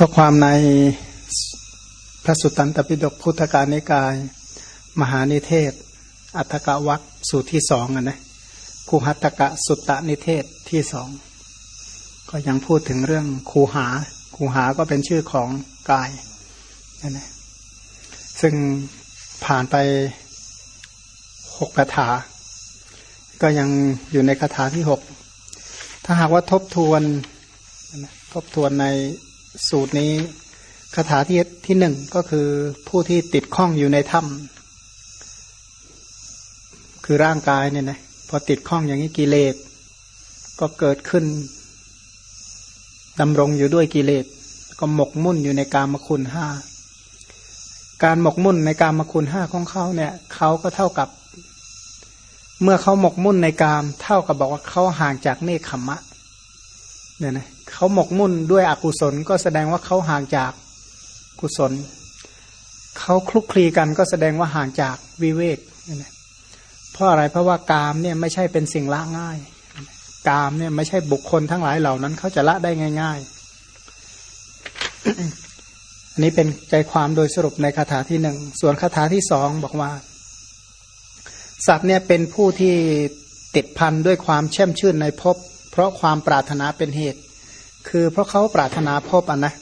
ก็ความในพระสุตตันตปิฎกพุทธการนิกาย มหานิเทศ อัฏฐกวักสูตรที่สองนะคูหัตตกะสุตตนิเทศที่สองก็ยังพูดถึงเรื่องคูหาคูหาก็เป็นชื่อของกายนั่นแหละซึ่งผ่านไปหกคาถา ก็ยังอยู่ในคาถาที่หกถ้าหากว่าทบทวนทบทวนใน สูตรนี้คาถาที่ที่หนึ่งก็คือผู้ที่ติดข้องอยู่ในถ้ำคือร่างกายเนี่ยนะพอติดข้องอย่างนี้กิเลสก็เกิดขึ้นดำรงอยู่ด้วยกิเลสก็หมกมุ่นอยู่ในกามคุณห้าการหมกมุ่นในกามคุณห้าของเขาเนี่ยเขาก็เท่ากับ เมื่อเขาหมกมุ่นในกาม เท่ากับบอกว่าเขาห่างจากเนคขมะเเนี่ยนะเขาหมกมุ่นด้วยอกุศลก็แสดงว่าเขาห่างจากกุศล เขาคลุกคลีกันก็แสดงว่าห่างจากวิเวกเนี่ยนะเพราะอะไรเพราะว่ากามเนี่ยไม่ใช่เป็นสิ่งละง่าย กามเนี่ยไม่ใช่บุคคลทั้งหลายเหล่านั้นเขาจะละได้ง่าย ๆ อันนี้เป็นใจความโดยสรุปในคาถาที่หนึ่งส่วนคาถาที่สองบอกว่า สัตว์เนี่ยเป็นผู้ที่ติดพันด้วยความแช่มชื่นในภพ เพราะความปรารถนาเป็นเหตุ คือเพราะเขาปรารถนาพบอะนะ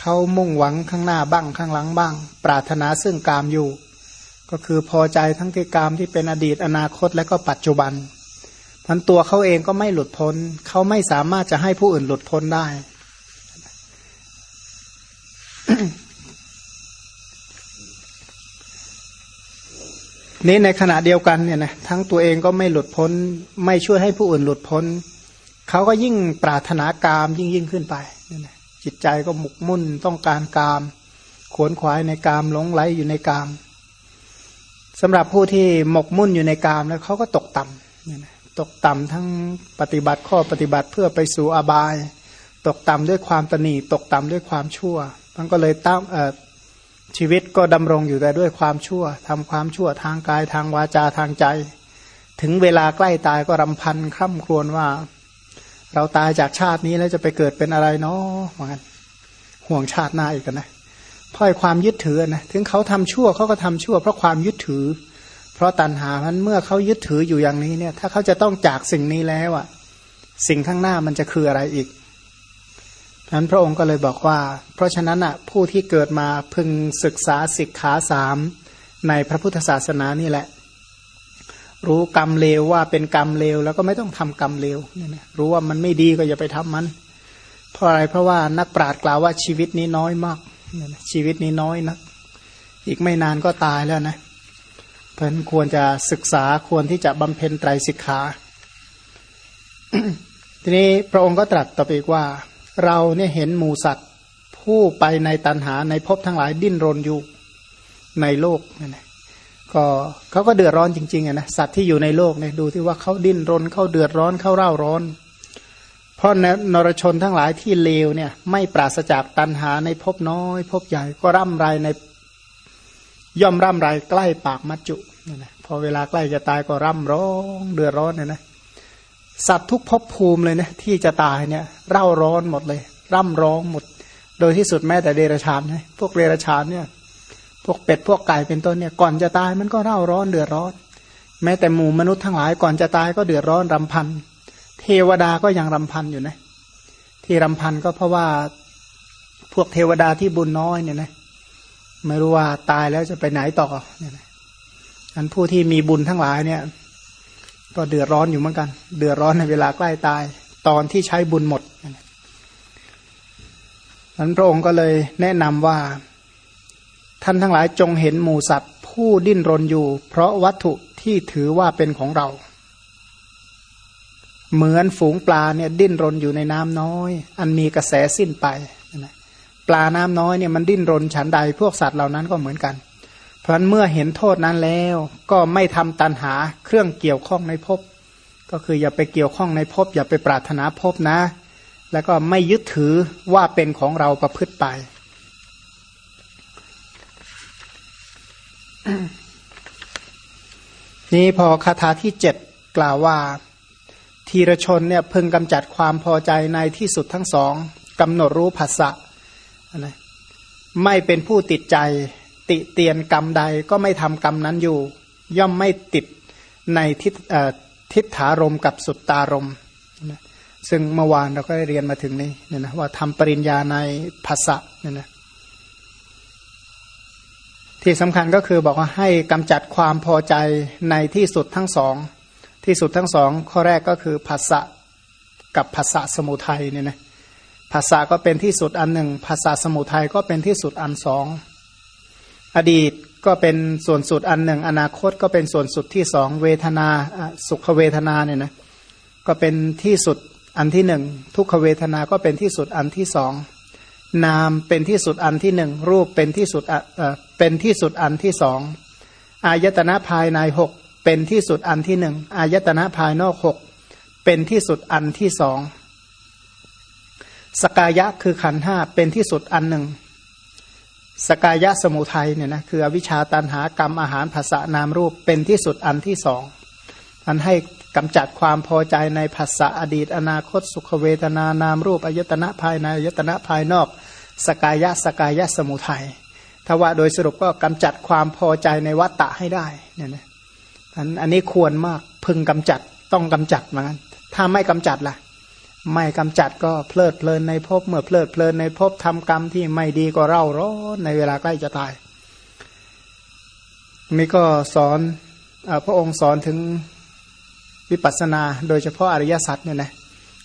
เขามุ่งหวังข้างหน้าบ้างข้างหลังบ้าง ปรารถนาซึ่งกามอยู่ ก็คือพอใจทั้งที่กามที่เป็นอดีตอนาคตและก็ปัจจุบันพันตัวเขาเองก็ไม่หลุดพ้น เขาไม่สามารถจะให้ผู้อื่นหลุดพ้นได้ นี้ในขณะเดียวกันเนี่ยนะทั้งตัวเองก็ไม่หลุดพ้น ไม่ช่วยให้ผู้อื่นหลุดพ้น เขาก็ยิ่งปรารถนากามยิ่งยิ่งขึ้นไปจิตใจก็หมกมุ่นต้องการกาม ขวนขวายในกามหลงไหลอยู่ในกามสำหรับผู้ที่หมกมุ่นอยู่ในกามแล้วเขาก็ตกต่ำตกต่ำทั้งปฏิบัติข้อปฏิบัติเพื่อไปสู่อบาย ตกต่ำด้วยความตนีตกต่ำด้วยความชั่ว มันก็เลยตั้งชีวิตก็ดำรงอยู่แต่ด้วยความชั่วทำความชั่วทางกายทางวาจาทางใจ ถึงเวลาใกล้ตายก็รำพันคร่ำครวญว่า เราตายจากชาตินี้แล้วจะไปเกิดเป็นอะไรเนาะเหมือนกันห่วงชาติหน้าอีกนะเพราะความยึดถือนะถึงเขาทำชั่วเขาก็ทำชั่ว เพราะความยึดถือ เพราะตัณหามันเมื่อเขายึดถืออยู่อย่างนี้เนี่ย ถ้าเขาจะต้องจากสิ่งนี้แล้วอะ สิ่งข้างหน้ามันจะคืออะไรอีกนั้นพระองค์ก็เลยบอกว่า เพราะฉะนั้นอะผู้ที่เกิดมาพึงศึกษาศิกขาสามในพระพุทธศาสนานี่แหละ รู้กรรมเลวว่าเป็นกรรมเลวแล้วก็ไม่ต้องทำกรรมเลวเนี่ยนะรู้ว่ามันไม่ดีก็อย่าไปทำมัน เพราะอะไรเพราะว่านักปราชญ์กล่าวว่าชีวิตนี้น้อยมากชีวิตนี้น้อยนะอีกไม่นานก็ตายแล้วนะเพราะนั้นควรจะศึกษาควรที่จะบำเพ็ญไตรสิกขาทีนี้พระองค์ก็ตรัสต่อไปอีกว่า เราเนี่ยเห็นหมูสัตว์ผู้ไปในตันหาในภพทั้งหลายดิ้นรนอยู่ในโลกนั่นแหละ ก็เขาก็เดือดร้อนจริงๆนะสัตว์ที่อยู่ในโลกเนี่ยดูที่ว่าเขาดิ้นรนเขาเดือดร้อนเขาเร่าร้อน เพราะนรชนทั้งหลายที่เลวเนี่ย ไม่ปราศจากตันหาในภพน้อยภพใหญ่ก็ร่ำไรในย่อมร่ำไรใกล้ปากมัจจุนี่นะพอเวลาใกล้จะตายก็ร่ำร้องเดือดร้อนเนี่ยนะสัตว์ทุกภพภูมิเลยนะที่จะตายเนี่ยเร่าร้อนหมดเลย ร่ำร้องหมด โดยที่สุดแม้แต่เดรัจฉานนะพวกเดรัจฉานเนี่ย พวกเป็ดพวกไก่เป็นต้นเนี่ยก่อนจะตายมันก็เร่าร้อนเดือดร้อน แม้แต่หมู่มนุษย์ทั้งหลายก่อนจะตายก็เดือดร้อนรำพัน เทวดาก็ยังรำพันอยู่นะ ที่รำพันก็เพราะว่าพวกเทวดาที่บุญน้อยเนี่ยนะไม่รู้ว่าตายแล้วจะไปไหนต่อเนี่ยนะอันผู้ที่มีบุญทั้งหลายเนี่ย ก็เดือดร้อนอยู่เหมือนกัน เดือดร้อนในเวลาใกล้ตาย ตอนที่ใช้บุญหมดนั้นพระองค์ก็เลยแนะนำว่า ท่านทั้งหลายจงเห็นหมูสัตว์ผู้ดิ้นรนอยู่ เพราะวัตถุที่ถือว่าเป็นของเรา เหมือนฝูงปลาเนี่ยดิ้นรนอยู่ในน้ำน้อย อันมีกระแสสิ้นไปปลาน้ำน้อยเนี่ยมันดิ้นรนฉันใดพวกสัตว์เหล่านั้นก็เหมือนกัน เพราะนั้นเมื่อเห็นโทษนั้นแล้ว ก็ไม่ทำตันหาเครื่องเกี่ยวข้องในภพก็คืออย่าไปเกี่ยวข้องในภพอย่าไปปรารถนาภพนะ แล้วก็ไม่ยึดถือว่าเป็นของเราประพฤติไป นี่พอคาถาที่เจ็ดกล่าวว่า ทีรชนเนี่ยพึงกำจัดความพอใจในที่สุดทั้งสองกำหนดรู้ภาษะนะไม่เป็นผู้ติดใจ ติเตียนกรรมใดก็ไม่ทำกรรมนั้นอยู่ ย่อมไม่ติดในทิศทิฏฐารมกับสุตตารมนะซึ่งเมื่อวานเราก็ได้เรียนมาถึงนี้เนี่ยนะว่าทำปริญญาในภาษะเนี่ยนะ ที่สำคัญก็คือบอกว่าให้กำจัดความพอใจในที่สุดทั้งสอง ที่สุดทั้งสอง ข้อแรกก็คือภาษะกับภาษาสมุทัยเนี่ยนะภาษาก็เป็นที่สุดอันหนึ่งภาษาสมุทัยก็เป็นที่สุดอันสองอดีตก็เป็นส่วนสุดอันหนึ่ง อนาคตก็เป็นส่วนสุดที่สองเวทนาสุขเวทนาเนี่ยนะก็เป็นที่สุดอันที่หนึ่งทุกขเวทนาก็เป็นที่สุดอันที่สอง นามเป็นที่สุดอันที่หนึ่งรูปเป็นที่สุดเป็นที่สุดอันที่สองอายตนะภายในหกเป็นที่สุดอันที่หนึ่งอายตนะภายนอกหกเป็นที่สุดอันที่สองสกายะคือขันห้าเป็นที่สุดอันหนึ่ง สกายะสมุทัยเนี่ยนะคืออวิชชาตันหากรรมอาหารภาษานามรูปเป็นที่สุดอันที่สองอันให้ กำจัดความพอใจในภาษาอดีต อนาคตสุขเวทนานามรูปอายตนะภายในอายตนะภายนอก สกายะสกายะสมุทัยถ้าว่าโดยสรุปก็กำจัดความพอใจในวัตตะให้ได้เนี่ยนะอันอันนี้ควรมากพึงกำจัดต้องกำจัดเหมือนกันถ้าไม่กำจัดล่ะ ไม่กำจัดก็เพลิดเพลินในภพเมื่อเพลิดเพลินในภพทำกรรมที่ไม่ดีก็เร่าร้อนในเวลาใกล้จะตายนี่ก็สอนอพระองค์สอนถึง วิปัสสนาโดยเฉพาะอริยสัจเนี่ยนะ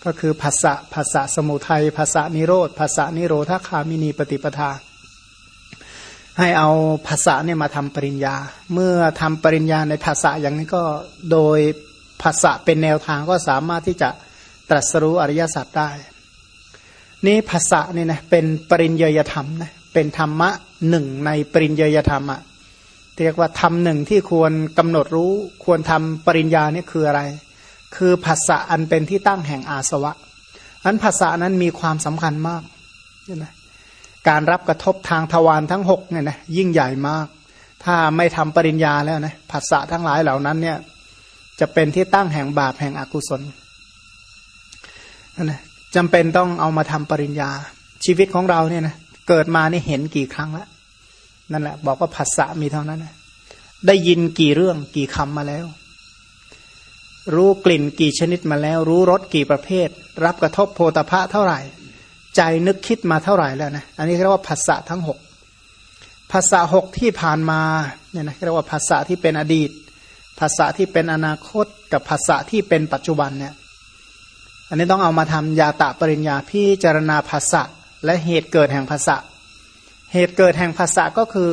ก็คือภาษะภาษะสมุทัยภาษะนิโรธภาษะนิโรธคามินีปฏิปทา ให้เอาภาษาเนี่ยมาทำปริญญา เมื่อทำปริญญาในภาษาอย่างนี้ก็โดยภาษาเป็นแนวทางก็สามารถที่จะตรัสรู้อริยสัจได้ นี่ภาษาเนี่ยนะเป็นปริญญยธรรมนะเป็นธรรมะหนึ่งในปริญญยธรรมอะ เรียกว่าทำหนึ่งที่ควรกำหนดรู้ควรทำปริญญาเนี่ยคืออะไร คือภาษาอันเป็นที่ตั้งแห่งอาสวะอันภาษานั้นมีความสำคัญมากเนี่ยนะการรับกระทบทางทวารทั้งหกเนี่ยนะยิ่งใหญ่มาก ถ้าไม่ทำปริญญาแล้วนะภาษาทั้งหลายเหล่านั้นเนี่ยจะเป็นที่ตั้งแห่งบาปแห่งอกุศลนะจำเป็นต้องเอามาทำปริญญาชีวิตของเราเนี่ยนะเกิดมานี่เห็นกี่ครั้งแล้ว นั่นแหละ บอกว่าภาษามีเท่านั้นนะได้ยินกี่เรื่องกี่คำมาแล้ว รู้กลิ่นกี่ชนิดมาแล้ว รู้รสกี่ประเภท รับกระทบโพธพะเท่าไหร่ ใจนึกคิดมาเท่าไหร่แล้วนะอันนี้เรียกว่าภาษาทั้งหกภาษาหกที่ผ่านมาเนี่ยนะเรียกว่าภาษาที่เป็นอดีต ภาษาที่เป็นอนาคต กับภาษาที่เป็นปัจจุบันเนี่ยอันนี้ต้องเอามาทำยาตะปริญญาพิจารณาภาษาและเหตุเกิดแห่งภาษา เหตุเกิดแห่งภาษาก็คือ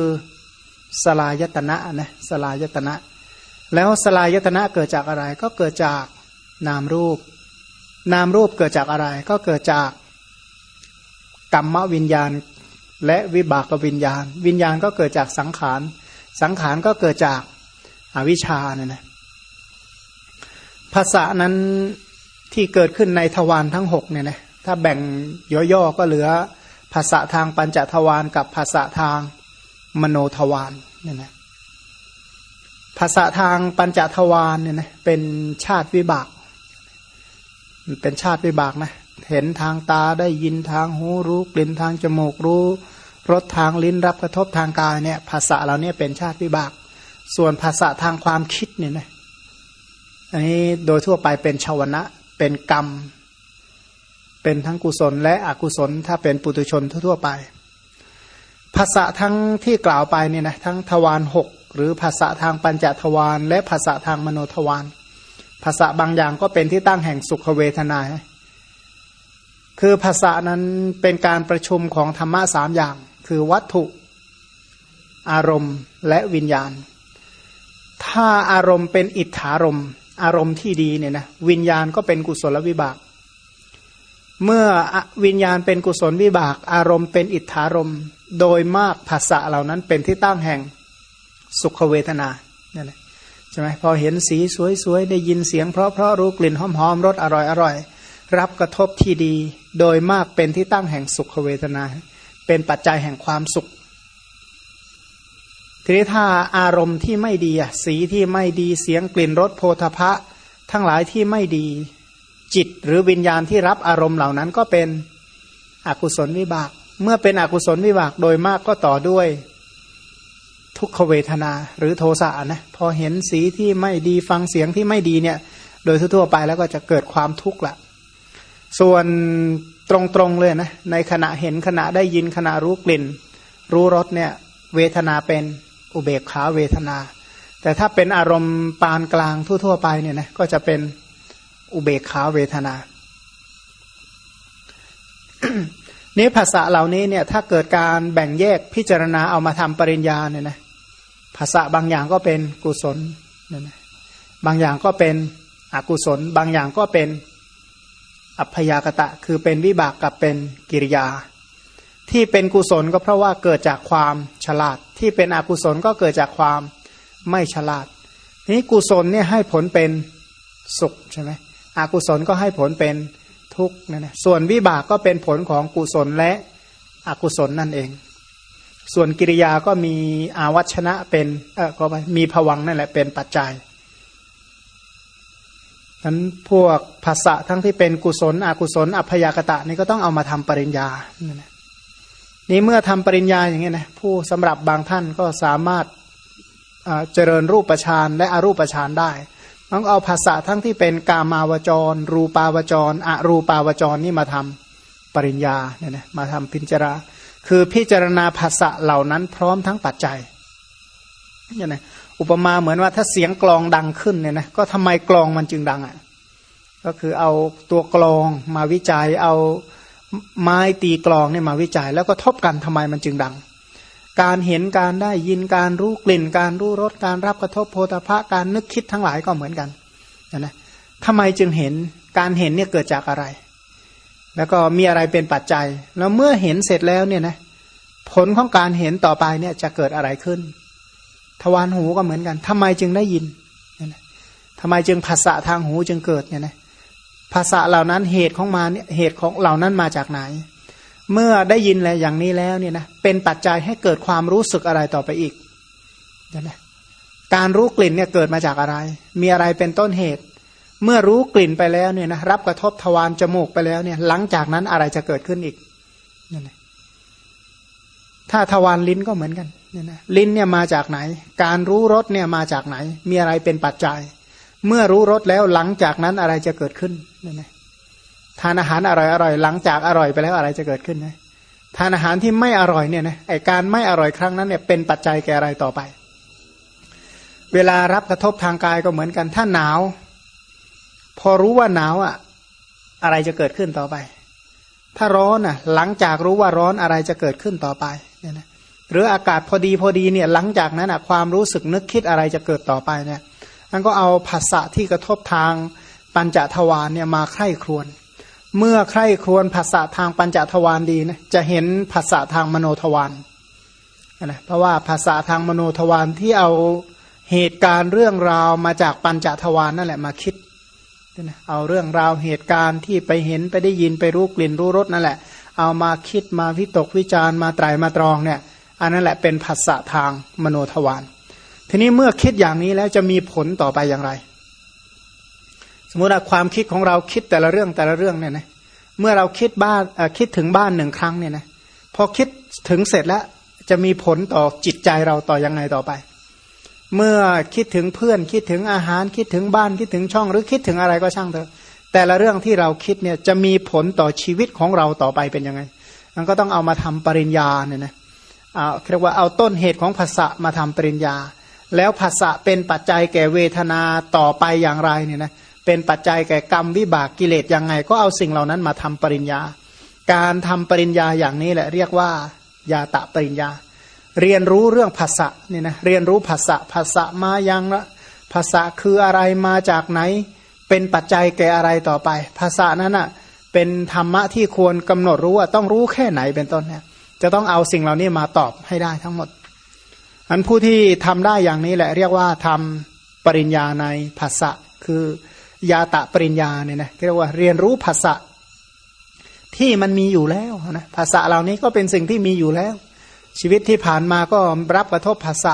สลายตนะนะสลายตนะ แล้วสลายตนะเกิดจากอะไรก็เกิดจากนามรูป นามรูปเกิดจากอะไร ก็เกิดจากกรรมวิญญาณ และวิบากวิญญาณ วิญญาณก็เกิดจากสังขาร สังขารก็เกิดจากอวิชชาเนี่ยนะภาษานั้นที่เกิดขึ้นในทวารทั้งหกเนี่ยนะถ้าแบ่งย่อๆก็เหลือ ภาษาทางปัญจทวารกับภาษาทางมโนทวารเนี่ยนะภาษาทางปัญจทวารเนี่ยนะเป็นชาติวิบากมันเป็นชาติวิบากนะเห็นทางตาได้ยินทางหูรู้กลิ่นทางจมูกรู้รสทางลิ้นรับกระทบทางกายเนี่ยภาษาเราเนี่ยเป็นชาติวิบาก ส่วนภาษาทางความคิดเนี่ยนะอันนี้โดยทั่วไปเป็นชาวนะเป็นกรรม เป็นทั้งกุศลและอกุศลถ้าเป็นปุตุชนทั่วไป ภาษาทั้งที่กล่าวไปเนี่ยนะทั้งทวารหกหรือภาษาทางปัญจทวารและภาษาทางมโนทวารภาษาบางอย่างก็เป็นที่ตั้งแห่งสุขเวทนา คือภาษานั้นเป็นการประชุมของธรรมะสามอย่าง คือวัตถุ อารมณ์และวิญญาณ ถ้าอารมณ์เป็นอิทธารมอารมณ์ที่ดีเนี่ยนะวิญญาณก็เป็นกุศลวิบาก เมื่อวิญญาณเป็นกุศลวิบากอารมณ์เป็นอิทธารมโดยมากภาษาเหล่านั้นเป็นที่ตั้งแห่งสุขเวทนาเนี่ยนะใช่ไหมพอเห็นสีสวยๆ ได้ยินเสียงเพราะเพราะรู้กลิ่นหอมๆรสอร่อยๆ รับกระทบที่ดี โดยมากเป็นที่ตั้งแห่งสุขเวทนา เป็นปัจจัยแห่งความสุขทีนี้ถ้าอารมณ์ที่ไม่ดีสีที่ไม่ดีเสียงกลิ่นรสโพธพะ ทั้งหลายที่ไม่ดี จิตหรือวิญญาณที่รับอารมณ์เหล่านั้นก็เป็นอกุศลวิบาก เมื่อเป็นอกุศลวิบากโดยมากก็ต่อด้วย ทุกขเวทนาหรือโทสะนะพอเห็นสีที่ไม่ดีฟังเสียงที่ไม่ดีเนี่ย โดยทั่วไปแล้วก็จะเกิดความทุกข์ละส่วนตรงๆเลยนะในขณะเห็นขณะได้ยินขณะรู้กลิ่น รู้รสเนี่ย เวทนาเป็นอุเบกขาเวทนา แต่ถ้าเป็นอารมณ์ปานกลางทั่วๆไปเนี่ยนะก็จะเป็น อุเบกขาเวทนา นี้ภาษาเหล่านี้เนี่ย ถ้าเกิดการแบ่งแยกพิจารณาเอามาทำปริญญาเนี่ยนะภาษาบางอย่างก็เป็นกุศลเนี่ยนะบางอย่างก็เป็นอกุศล บางอย่างก็เป็นอัพยากตะ คือเป็นวิบากกับเป็นกิริยา ที่เป็นกุศลก็เพราะว่าเกิดจากความฉลาด ที่เป็นอกุศลก็เกิดจากความไม่ฉลาด นี้กุศลเนี่ยให้ผลเป็นสุขใช่ไหม อกุศลก็ให้ผลเป็นทุกข์นั่นแหละส่วนวิบากก็เป็นผลของกุศลและอกุศลนั่นเอง ส่วนกิริยาก็มีอาวัชนะเป็นเออก็ไปมีผวังนั่นแหละเป็นปัจจัยนั้นพวกภาษะทั้งที่เป็นกุศล อกุศล อัพยากตะนี่ก็ต้องเอามาทำปริญญานี่เมื่อทำปริญญาอย่างเงี้ยนะผู้สำหรับบางท่านก็สามารถเจริญรูปฌานและอรูปฌานได้ ต้องเอาภาษาทั้งที่เป็นกามาวจร รูปาวจรอรูปาวจรนี่มาทำปริญญาเนี่ยนะมาทำพิจารณาคือพิจารณาภาษาเหล่านั้นพร้อมทั้งปัจจัยเนี่ยนะอุปมาเหมือนว่าถ้าเสียงกลองดังขึ้นเนี่ยนะก็ทำไมกลองมันจึงดังอะก็คือเอาตัวกลองมาวิจัยเอาไม้ตีกลองเนี่ยมาวิจัย แล้วก็ทบกันทำไมมันจึงดัง การเห็นการได้ยินการรู้กลิ่น การรู้รสการรับกระทบโพธาภะการนึกคิดทั้งหลายก็เหมือนกันนะทำไมจึงเห็นการเห็นเนี่ยเกิดจากอะไร แล้วก็มีอะไรเป็นปัจจัย แล้วเมื่อเห็นเสร็จแล้วเนี่ยนะผลของการเห็นต่อไปเนี่ยจะเกิดอะไรขึ้น ทวารหูก็เหมือนกันทำไมจึงได้ยินทำไมจึงภาษาทางหูจึงเกิดเนี่ยนะภาษาเหล่านั้นเหตุของมาเนี่ยเหตุของเหล่านั้นมาจากไหน เมื่อได้ยินอะไรอย่างนี้แล้วเนี่ยนะเป็นปัจจัยให้เกิดความรู้สึกอะไรต่อไปอีกนะการรู้กลิ่นเนี่ยเกิดมาจากอะไร มีอะไรเป็นต้นเหตุ เมื่อรู้กลิ่นไปแล้วเนี่ยนะรับกระทบทวารจมูกไปแล้วเนี่ย หลังจากนั้นอะไรจะเกิดขึ้นอีกนั่นถ้าทวารลิ้นก็เหมือนกันเนี่ยนะลิ้นเนี่ยมาจากไหน การรู้รสเนี่ยมาจากไหน มีอะไรเป็นปัจจัย เมื่อรู้รสแล้วหลังจากนั้นอะไรจะเกิดขึ้นเนี่ยนะ ทานอาหารอร่อยอร่อยหลังจากอร่อยไปแล้วอะไรจะเกิดขึ้นนะทานอาหารที่ไม่อร่อยเนี่ยนะไอการไม่อร่อยครั้งนั้นเนี่ยเป็นปัจจัยแก่อะไรต่อไป เวลารับกระทบทางกายก็เหมือนกัน ถ้าหนาว พอรู้ว่าหนาวอะอะไรจะเกิดขึ้นต่อไป ถ้าร้อนอะหลังจากรู้ว่าร้อนอะไรจะเกิดขึ้นต่อไปเนี่ยนะหรืออากาศพอดีพอดีเนี่ยหลังจากนั้นอะความรู้สึกนึกคิดอะไรจะเกิดต่อไปเนี่ยมันก็เอาภาษะที่กระทบทางปัญจทวารเนี่ยมาไข้ครวน เมื่อไข้ครวนภาษะทางปัญจทวารดีนะจะเห็นภาษะทางมโนทวารนะเพราะว่าภาษาทางมโนทวารที่เอาเหตุการณ์เรื่องราวมาจากปัญจทวารนนั่นแหละมาคิดเอาเรื่องราวเหตุการณ์ที่ไปเห็นไปได้ยินไปรู้กลิ่นรู้รสนั่นแหละ เอามาคิดมาวิตกวิจารมาไตรมาตรองเนี่ยอันนั้นแหละเป็นภาษะทางมโนทวารทีนี้เมื่อคิดอย่างนี้แล้วจะมีผลต่อไปอย่างไร สมมติว่าความคิดของเราคิดแต่ละเรื่องแต่ละเรื่องเนี่ยนะเมื่อเราคิดบ้านคิดถึงบ้านหนึ่งครั้งเนี่ยนะพอคิดถึงเสร็จแล้วจะมีผลต่อจิตใจเราต่อยังไงต่อไป เมื่อคิดถึงเพื่อนคิดถึงอาหารคิดถึงบ้านคิดถึงช่องหรือคิดถึงอะไรก็ช่างเถอะ แต่ละเรื่องที่เราคิดเนี่ยจะมีผลต่อชีวิตของเราต่อไปเป็นยังไง มันก็ต้องเอามาทำปริญญาเนี่ยนะเอาเรียกว่าเอาต้นเหตุของภาษะมาทำปริญญา แล้วภาษะเป็นปัจจัยแก่เวทนาต่อไปอย่างไรเนี่ยนะ เป็นปัจจัยแก่กรรมวิบากกิเลสยังไง ก็เอาสิ่งเหล่านั้นมาทำปริญญา การทำปริญญาอย่างนี้แหละเรียกว่ายาตะปริญญา เรียนรู้เรื่องภาษะเนี่ยนะเรียนรู้ภาษะภาษะมายังละภาษะคืออะไรมาจากไหน เป็นปัจจัยแก่อะไรต่อไป ภาษานั้นอะเป็นธรรมะที่ควรกำหนดรู้ว่าต้องรู้แค่ไหนเป็นต้นเนี่ยจะต้องเอาสิ่งเหล่านี้มาตอบให้ได้ทั้งหมดอันผู้ที่ทำได้อย่างนี้แหละ เรียกว่าทำปริญญาในภาษะคือ ยาตะปริญญาเนี่ยนะเรียกว่าเรียนรู้ภาษะที่มันมีอยู่แล้วนะภาษาเหล่านี้ก็เป็นสิ่งที่มีอยู่แล้ว ชีวิตที่ผ่านมาก็รับกระทบภาษะ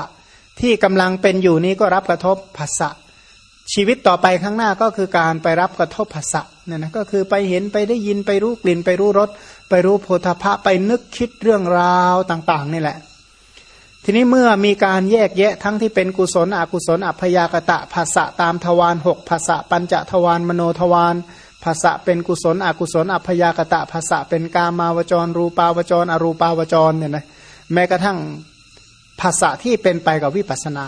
ที่กำลังเป็นอยู่นี้ก็รับกระทบภาษะชีวิตต่อไปข้างหน้าก็คือการไปรับกระทบภาษะเนี่ยนะก็คือไปเห็นไปได้ยินไปรู้กลิ่น ไปรู้รสไปรู้โพธพะไปนึกคิดเรื่องราวต่าง ๆ นี่แหละ ทีนี้เมื่อมีการแยกแยะทั้งที่เป็นกุศลอกุศลอัพยากตะภาษะตามทวารหกภาษะปัญจทวารมโนทวารภาษะเป็นกุศลอกุศลอัพยากตะภาษะเป็นกามาวจร รูปาวจร อรูปาวจรเนี่ยนะแม้กระทั่งภาษะที่เป็นไปกับวิปัสนา